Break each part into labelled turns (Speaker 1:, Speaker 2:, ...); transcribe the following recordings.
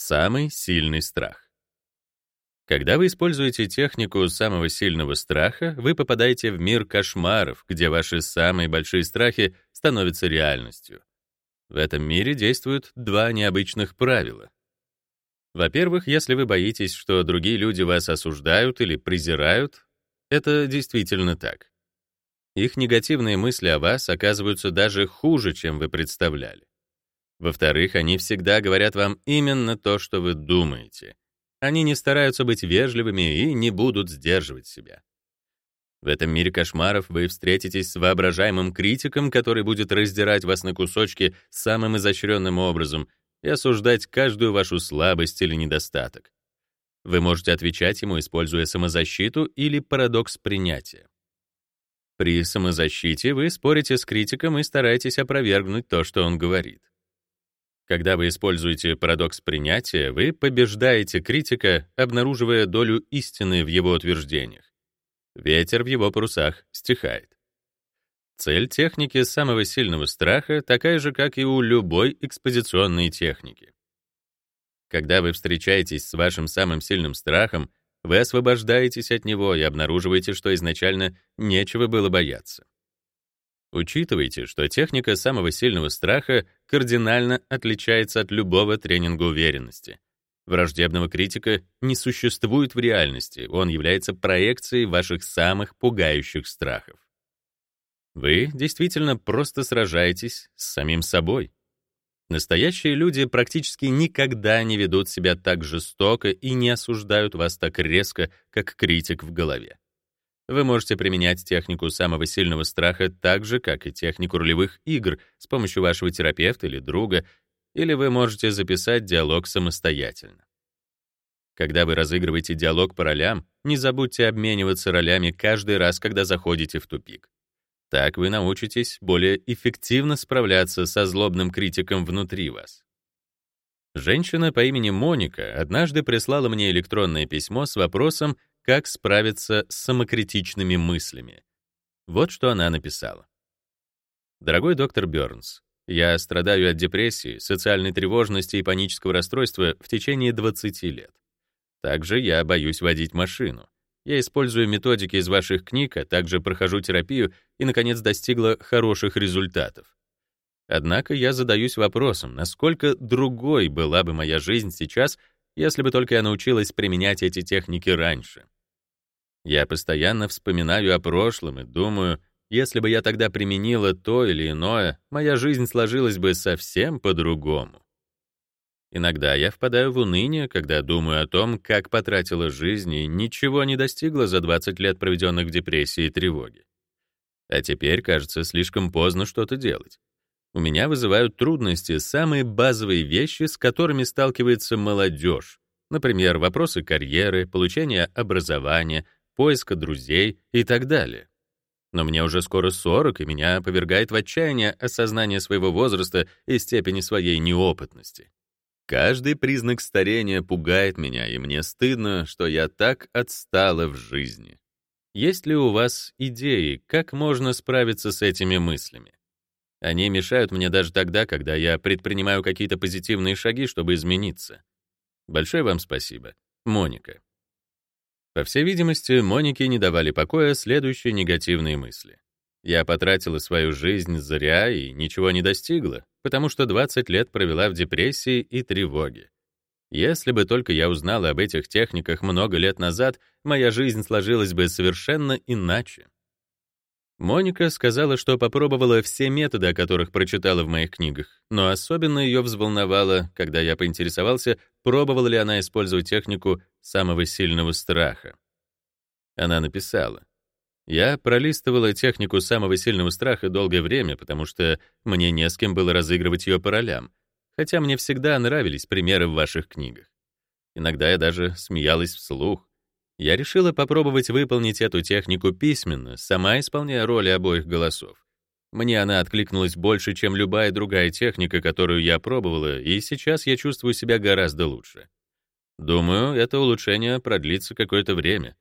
Speaker 1: Самый сильный страх. Когда вы используете технику самого сильного страха, вы попадаете в мир кошмаров, где ваши самые большие страхи становятся реальностью. В этом мире действуют два необычных правила. Во-первых, если вы боитесь, что другие люди вас осуждают или презирают, это действительно так. Их негативные мысли о вас оказываются даже хуже, чем вы представляли. Во-вторых, они всегда говорят вам именно то, что вы думаете. Они не стараются быть вежливыми и не будут сдерживать себя. В этом мире кошмаров вы встретитесь с воображаемым критиком, который будет раздирать вас на кусочки самым изощренным образом и осуждать каждую вашу слабость или недостаток. Вы можете отвечать ему, используя самозащиту или парадокс принятия. При самозащите вы спорите с критиком и стараетесь опровергнуть то, что он говорит. Когда вы используете парадокс принятия, вы побеждаете критика, обнаруживая долю истины в его утверждениях. Ветер в его парусах стихает. Цель техники самого сильного страха такая же, как и у любой экспозиционной техники. Когда вы встречаетесь с вашим самым сильным страхом, вы освобождаетесь от него и обнаруживаете, что изначально нечего было бояться. Учитывайте, что техника самого сильного страха кардинально отличается от любого тренинга уверенности. Враждебного критика не существует в реальности, он является проекцией ваших самых пугающих страхов. Вы действительно просто сражаетесь с самим собой. Настоящие люди практически никогда не ведут себя так жестоко и не осуждают вас так резко, как критик в голове. Вы можете применять технику самого сильного страха так же, как и технику ролевых игр с помощью вашего терапевта или друга, или вы можете записать диалог самостоятельно. Когда вы разыгрываете диалог по ролям, не забудьте обмениваться ролями каждый раз, когда заходите в тупик. Так вы научитесь более эффективно справляться со злобным критиком внутри вас. Женщина по имени Моника однажды прислала мне электронное письмо с вопросом, как справиться с самокритичными мыслями. Вот что она написала. Дорогой доктор Бёрнс, я страдаю от депрессии, социальной тревожности и панического расстройства в течение 20 лет. Также я боюсь водить машину. Я использую методики из ваших книг, а также прохожу терапию и, наконец, достигла хороших результатов. Однако я задаюсь вопросом, насколько другой была бы моя жизнь сейчас, если бы только я научилась применять эти техники раньше. Я постоянно вспоминаю о прошлом и думаю, если бы я тогда применила то или иное, моя жизнь сложилась бы совсем по-другому. Иногда я впадаю в уныние, когда думаю о том, как потратила жизнь и ничего не достигла за 20 лет, проведенных в депрессии и тревоге. А теперь, кажется, слишком поздно что-то делать. У меня вызывают трудности самые базовые вещи, с которыми сталкивается молодежь. Например, вопросы карьеры, получения образования, поиска друзей и так далее. Но мне уже скоро 40, и меня повергает в отчаяние осознание своего возраста и степени своей неопытности. Каждый признак старения пугает меня, и мне стыдно, что я так отстала в жизни. Есть ли у вас идеи, как можно справиться с этими мыслями? Они мешают мне даже тогда, когда я предпринимаю какие-то позитивные шаги, чтобы измениться. Большое вам спасибо. Моника. По всей видимости, Монике не давали покоя следующие негативные мысли. Я потратила свою жизнь зря и ничего не достигла, потому что 20 лет провела в депрессии и тревоге. Если бы только я узнала об этих техниках много лет назад, моя жизнь сложилась бы совершенно иначе. Моника сказала, что попробовала все методы, о которых прочитала в моих книгах, но особенно ее взволновало, когда я поинтересовался, пробовала ли она использовать технику самого сильного страха. Она написала, я пролистывала технику самого сильного страха долгое время, потому что мне не с кем было разыгрывать ее по ролям, хотя мне всегда нравились примеры в ваших книгах. Иногда я даже смеялась вслух. Я решила попробовать выполнить эту технику письменно, сама исполняя роли обоих голосов. Мне она откликнулась больше, чем любая другая техника, которую я пробовала, и сейчас я чувствую себя гораздо лучше. Думаю, это улучшение продлится какое-то время.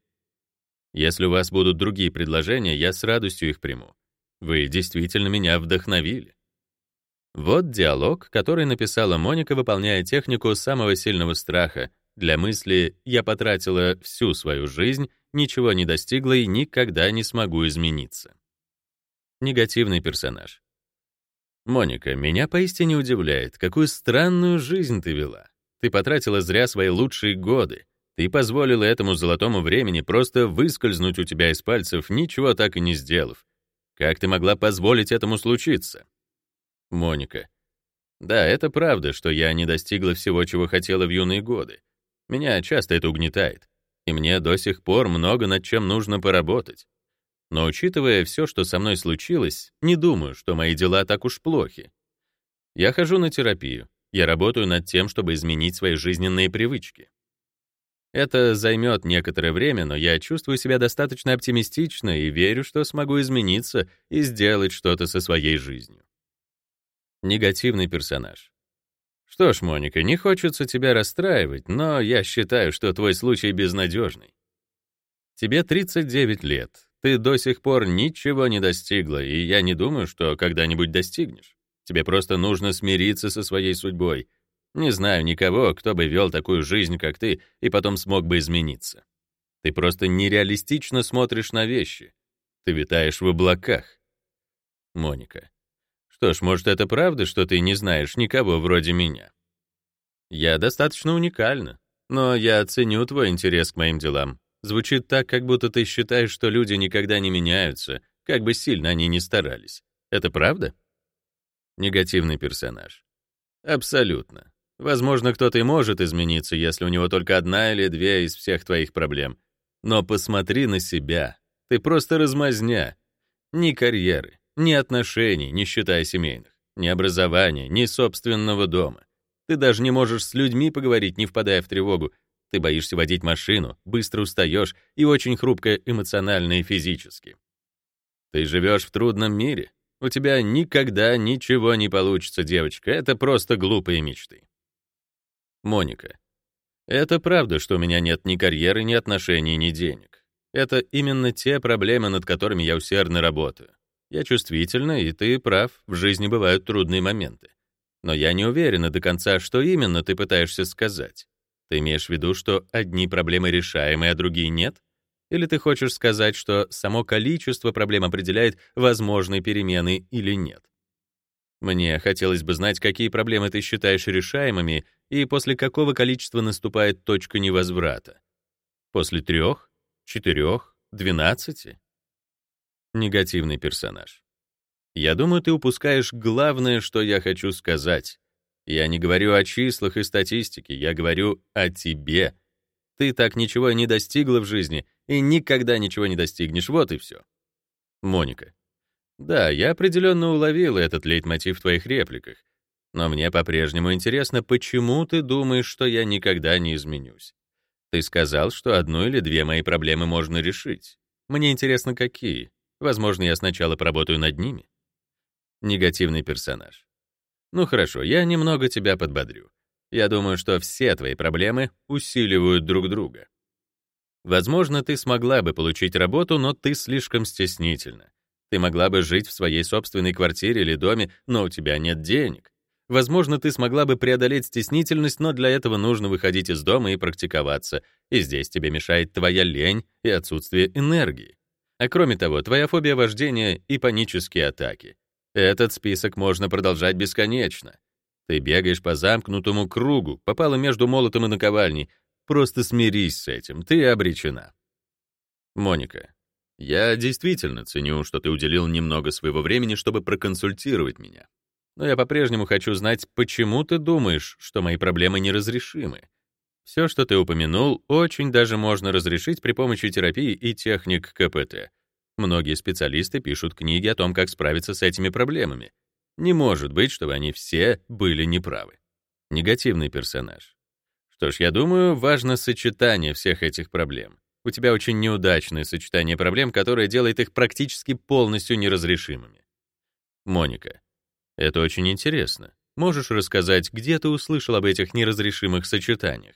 Speaker 1: Если у вас будут другие предложения, я с радостью их приму. Вы действительно меня вдохновили. Вот диалог, который написала Моника, выполняя технику самого сильного страха. Для мысли «я потратила всю свою жизнь, ничего не достигла и никогда не смогу измениться». Негативный персонаж. Моника, меня поистине удивляет, какую странную жизнь ты вела. Ты потратила зря свои лучшие годы. Ты позволила этому золотому времени просто выскользнуть у тебя из пальцев, ничего так и не сделав. Как ты могла позволить этому случиться? Моника. Да, это правда, что я не достигла всего, чего хотела в юные годы. Меня часто это угнетает. И мне до сих пор много над чем нужно поработать. Но учитывая все, что со мной случилось, не думаю, что мои дела так уж плохи. Я хожу на терапию. Я работаю над тем, чтобы изменить свои жизненные привычки. Это займет некоторое время, но я чувствую себя достаточно оптимистично и верю, что смогу измениться и сделать что-то со своей жизнью. Негативный персонаж. Что ж, Моника, не хочется тебя расстраивать, но я считаю, что твой случай безнадежный. Тебе 39 лет, ты до сих пор ничего не достигла, и я не думаю, что когда-нибудь достигнешь. Тебе просто нужно смириться со своей судьбой. Не знаю никого, кто бы вел такую жизнь, как ты, и потом смог бы измениться. Ты просто нереалистично смотришь на вещи. Ты витаешь в облаках. Моника. Что ж, может, это правда, что ты не знаешь никого вроде меня? Я достаточно уникальна, но я ценю твой интерес к моим делам. Звучит так, как будто ты считаешь, что люди никогда не меняются, как бы сильно они ни старались. Это правда? Негативный персонаж. Абсолютно. Возможно, кто-то и может измениться, если у него только одна или две из всех твоих проблем. Но посмотри на себя. Ты просто размазня. Ни карьеры, ни отношений, не считая семейных, ни образования, ни собственного дома. Ты даже не можешь с людьми поговорить, не впадая в тревогу, ты боишься водить машину, быстро устаешь и очень хрупкая эмоционально и физически. Ты живешь в трудном мире. У тебя никогда ничего не получится, девочка. Это просто глупые мечты. Моника. Это правда, что у меня нет ни карьеры, ни отношений, ни денег. Это именно те проблемы, над которыми я усердно работаю. Я чувствительна, и ты прав, в жизни бывают трудные моменты. Но я не уверена до конца, что именно ты пытаешься сказать. Ты имеешь в виду, что одни проблемы решаемы, а другие нет? Или ты хочешь сказать, что само количество проблем определяет возможные перемены или нет? Мне хотелось бы знать, какие проблемы ты считаешь решаемыми и после какого количества наступает точка невозврата. После трех, четырех, двенадцати? Негативный персонаж. Я думаю, ты упускаешь главное, что я хочу сказать. Я не говорю о числах и статистике, я говорю о тебе. Ты так ничего не достигла в жизни и никогда ничего не достигнешь, вот и все. Моника. Да, я определенно уловила этот лейтмотив в твоих репликах, но мне по-прежнему интересно, почему ты думаешь, что я никогда не изменюсь. Ты сказал, что одну или две мои проблемы можно решить. Мне интересно, какие. Возможно, я сначала поработаю над ними. Негативный персонаж. Ну хорошо, я немного тебя подбодрю. Я думаю, что все твои проблемы усиливают друг друга. Возможно, ты смогла бы получить работу, но ты слишком стеснительна. Ты могла бы жить в своей собственной квартире или доме, но у тебя нет денег. Возможно, ты смогла бы преодолеть стеснительность, но для этого нужно выходить из дома и практиковаться. И здесь тебе мешает твоя лень и отсутствие энергии. А кроме того, твоя фобия вождения и панические атаки. Этот список можно продолжать бесконечно. Ты бегаешь по замкнутому кругу, попала между молотом и наковальней. Просто смирись с этим, ты обречена. Моника, я действительно ценю, что ты уделил немного своего времени, чтобы проконсультировать меня. Но я по-прежнему хочу знать, почему ты думаешь, что мои проблемы неразрешимы. Все, что ты упомянул, очень даже можно разрешить при помощи терапии и техник КПТ. Многие специалисты пишут книги о том, как справиться с этими проблемами. Не может быть, чтобы они все были неправы. Негативный персонаж. Что ж, я думаю, важно сочетание всех этих проблем. У тебя очень неудачное сочетание проблем, которое делает их практически полностью неразрешимыми. Моника. Это очень интересно. Можешь рассказать, где ты услышал об этих неразрешимых сочетаниях?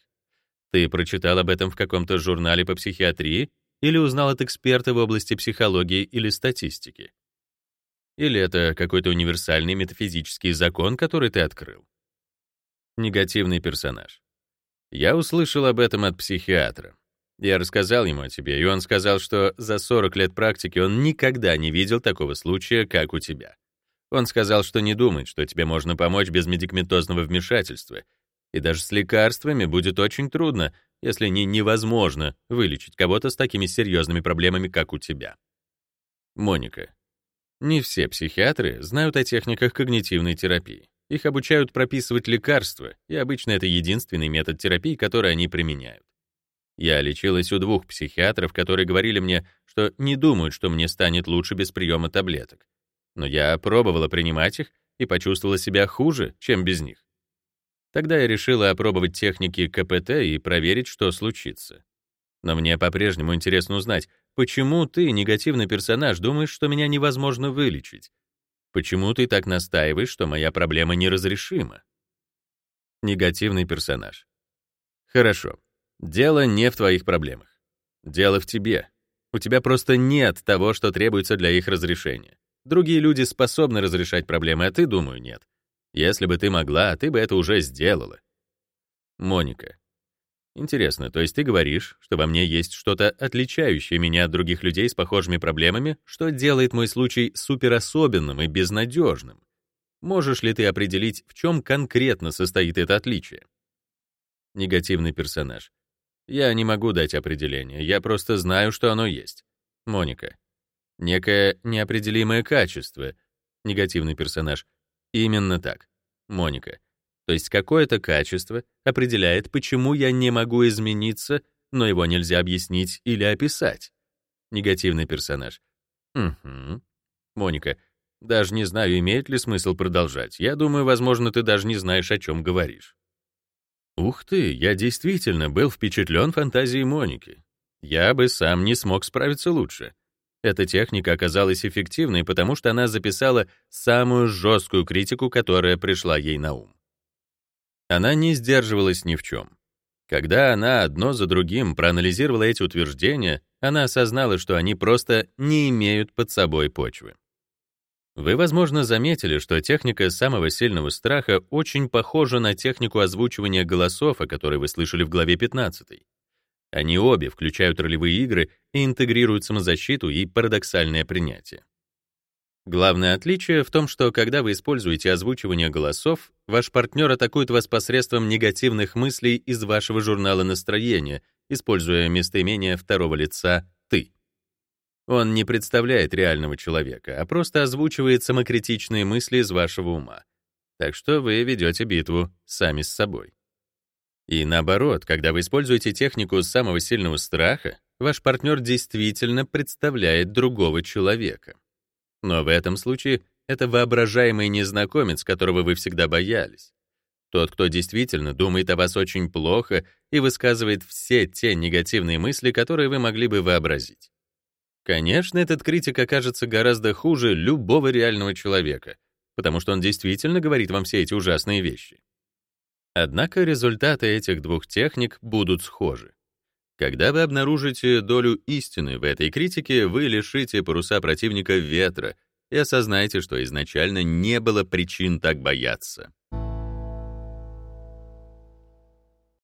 Speaker 1: Ты прочитал об этом в каком-то журнале по психиатрии или узнал от эксперта в области психологии или статистики. Или это какой-то универсальный метафизический закон, который ты открыл? Негативный персонаж. Я услышал об этом от психиатра. Я рассказал ему о тебе, и он сказал, что за 40 лет практики он никогда не видел такого случая, как у тебя. Он сказал, что не думает, что тебе можно помочь без медикаментозного вмешательства, и даже с лекарствами будет очень трудно, если не невозможно, вылечить кого-то с такими серьезными проблемами, как у тебя. Моника. Не все психиатры знают о техниках когнитивной терапии. Их обучают прописывать лекарства, и обычно это единственный метод терапии, который они применяют. Я лечилась у двух психиатров, которые говорили мне, что не думают, что мне станет лучше без приема таблеток. Но я пробовала принимать их и почувствовала себя хуже, чем без них. Тогда я решила опробовать техники КПТ и проверить, что случится. Но мне по-прежнему интересно узнать, почему ты, негативный персонаж, думаешь, что меня невозможно вылечить? Почему ты так настаиваешь, что моя проблема неразрешима? Негативный персонаж. Хорошо. Дело не в твоих проблемах. Дело в тебе. У тебя просто нет того, что требуется для их разрешения. Другие люди способны разрешать проблемы, а ты, думаю, нет. Если бы ты могла, ты бы это уже сделала. Моника. Интересно, то есть ты говоришь, что во мне есть что-то отличающее меня от других людей с похожими проблемами, что делает мой случай суперособенным и безнадежным? Можешь ли ты определить, в чем конкретно состоит это отличие? Негативный персонаж. Я не могу дать определение, я просто знаю, что оно есть. Моника. Некое неопределимое качество. Негативный персонаж. Именно так. Моника. То есть какое-то качество определяет, почему я не могу измениться, но его нельзя объяснить или описать. Негативный персонаж. Угу. Моника. Даже не знаю, имеет ли смысл продолжать. Я думаю, возможно, ты даже не знаешь, о чем говоришь. Ух ты, я действительно был впечатлен фантазией Моники. Я бы сам не смог справиться лучше. Эта техника оказалась эффективной, потому что она записала самую жесткую критику, которая пришла ей на ум. Она не сдерживалась ни в чем. Когда она одно за другим проанализировала эти утверждения, она осознала, что они просто не имеют под собой почвы. Вы, возможно, заметили, что техника самого сильного страха очень похожа на технику озвучивания голосов, о которой вы слышали в главе 15. Они обе включают ролевые игры и интегрируют самозащиту и парадоксальное принятие. Главное отличие в том, что когда вы используете озвучивание голосов, ваш партнер атакует вас посредством негативных мыслей из вашего журнала настроения, используя местоимение второго лица «ты». Он не представляет реального человека, а просто озвучивает самокритичные мысли из вашего ума. Так что вы ведете битву сами с собой. И наоборот, когда вы используете технику самого сильного страха, ваш партнер действительно представляет другого человека. Но в этом случае это воображаемый незнакомец, которого вы всегда боялись. Тот, кто действительно думает о вас очень плохо и высказывает все те негативные мысли, которые вы могли бы вообразить. Конечно, этот критик окажется гораздо хуже любого реального человека, потому что он действительно говорит вам все эти ужасные вещи. Однако результаты этих двух техник будут схожи. Когда вы обнаружите долю истины в этой критике, вы лишите паруса противника ветра и осознаете, что изначально не было причин так бояться.